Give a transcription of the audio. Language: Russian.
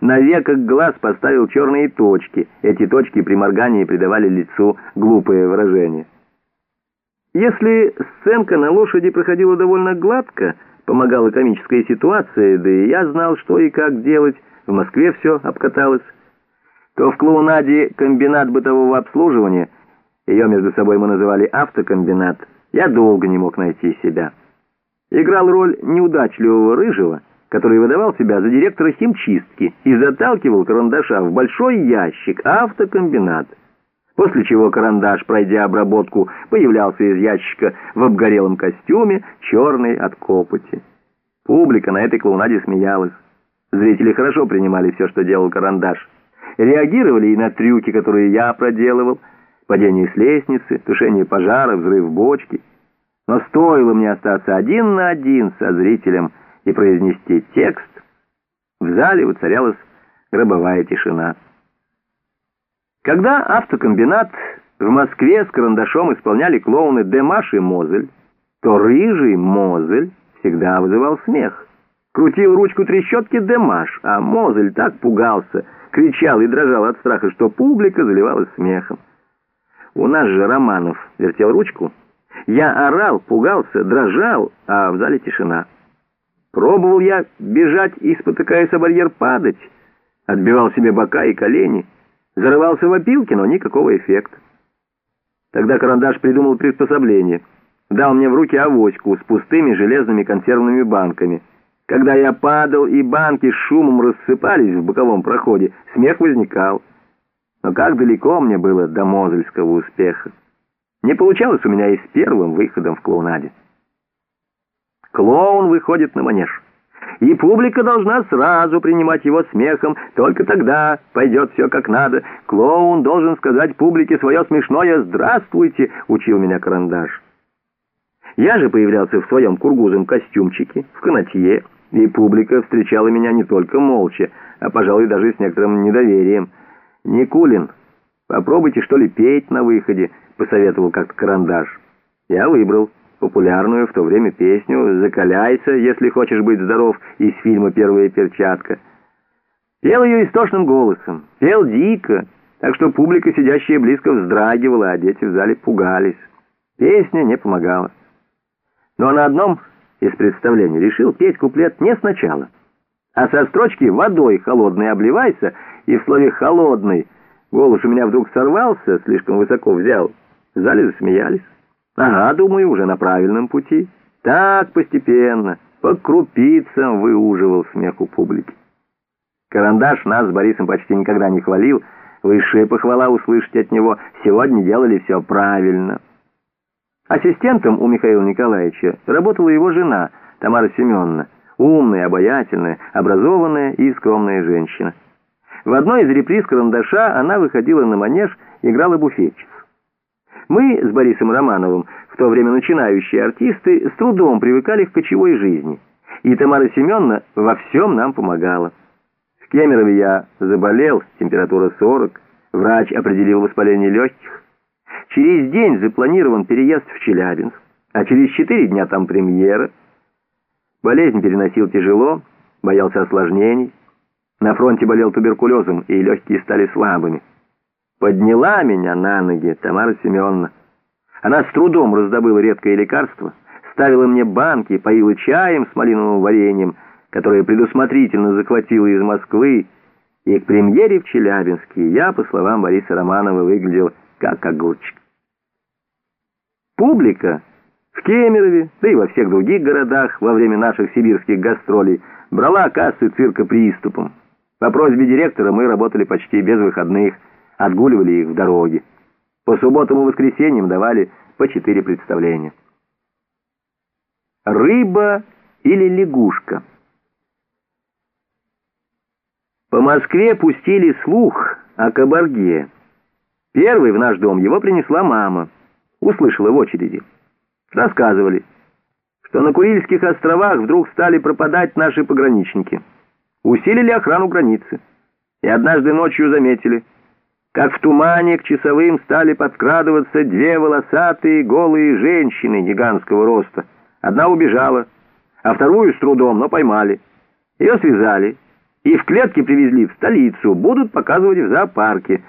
На веках глаз поставил черные точки. Эти точки при моргании придавали лицу глупое выражение. Если сценка на лошади проходила довольно гладко, помогала комическая ситуация, да и я знал, что и как делать, в Москве все обкаталось, то в клоунаде комбинат бытового обслуживания, ее между собой мы называли автокомбинат, я долго не мог найти себя. Играл роль неудачливого рыжего, который выдавал себя за директора химчистки и заталкивал карандаша в большой ящик автокомбинат. После чего карандаш, пройдя обработку, появлялся из ящика в обгорелом костюме, черный от копоти. Публика на этой клоунаде смеялась. Зрители хорошо принимали все, что делал карандаш. Реагировали и на трюки, которые я проделывал. Падение с лестницы, тушение пожара, взрыв бочки. Но стоило мне остаться один на один со зрителем и произнести текст, в зале воцарялась гробовая тишина. Когда автокомбинат в Москве с карандашом исполняли клоуны Демаш и Мозель, то рыжий Мозель всегда вызывал смех. Крутил ручку трещотки Демаш, а Мозель так пугался, кричал и дрожал от страха, что публика заливалась смехом. У нас же Романов вертел ручку, я орал, пугался, дрожал, а в зале тишина. Пробовал я бежать и, спотыкаясь о барьер, падать. Отбивал себе бока и колени. Зарывался в опилки, но никакого эффекта. Тогда карандаш придумал приспособление. Дал мне в руки авоську с пустыми железными консервными банками. Когда я падал, и банки шумом рассыпались в боковом проходе, смех возникал. Но как далеко мне было до мозельского успеха. Не получалось у меня и с первым выходом в клоунаде. Клоун выходит на манеж. И публика должна сразу принимать его смехом, только тогда пойдет все как надо. Клоун должен сказать публике свое смешное «Здравствуйте», — учил меня карандаш. Я же появлялся в своем кургузом костюмчике, в канатье, и публика встречала меня не только молча, а, пожалуй, даже с некоторым недоверием. «Никулин, попробуйте, что ли, петь на выходе», — посоветовал как-то карандаш. Я выбрал популярную в то время песню «Закаляйся, если хочешь быть здоров» из фильма «Первая перчатка». Пел ее истошным голосом, пел дико, так что публика, сидящая близко, вздрагивала, а дети в зале пугались. Песня не помогала. Но на одном из представлений решил петь куплет не сначала, а со строчки «водой холодной обливайся» и в слове «холодный» голос у меня вдруг сорвался, слишком высоко взял. В зале засмеялись. Ага, думаю, уже на правильном пути. Так постепенно, по крупицам выуживал смех у публики. Карандаш нас с Борисом почти никогда не хвалил. Высшая похвала услышать от него. Сегодня делали все правильно. Ассистентом у Михаила Николаевича работала его жена, Тамара Семеновна. Умная, обаятельная, образованная и скромная женщина. В одной из реприз карандаша она выходила на манеж, играла буфетчицу. Мы с Борисом Романовым, в то время начинающие артисты, с трудом привыкали к кочевой жизни. И Тамара Семеновна во всем нам помогала. В Кемерове я заболел, температура 40, врач определил воспаление легких. Через день запланирован переезд в Челябинск, а через четыре дня там премьера. Болезнь переносил тяжело, боялся осложнений. На фронте болел туберкулезом, и легкие стали слабыми. Подняла меня на ноги Тамара Семеновна. Она с трудом раздобыла редкое лекарство, ставила мне банки, поила чаем с малиновым вареньем, которое предусмотрительно захватила из Москвы, и к премьере в Челябинске я, по словам Бориса Романова, выглядел как огурчик. Публика в Кемерове, да и во всех других городах во время наших сибирских гастролей брала кассы цирка приступом. По просьбе директора мы работали почти без выходных, отгуливали их в дороге. По субботам и воскресеньям давали по четыре представления. Рыба или лягушка? По Москве пустили слух о кабарге. Первый в наш дом его принесла мама. Услышала в очереди. Рассказывали, что на Курильских островах вдруг стали пропадать наши пограничники. Усилили охрану границы. И однажды ночью заметили – как в тумане к часовым стали подкрадываться две волосатые голые женщины гигантского роста. Одна убежала, а вторую с трудом, но поймали. Ее связали И в клетке привезли в столицу, будут показывать в зоопарке.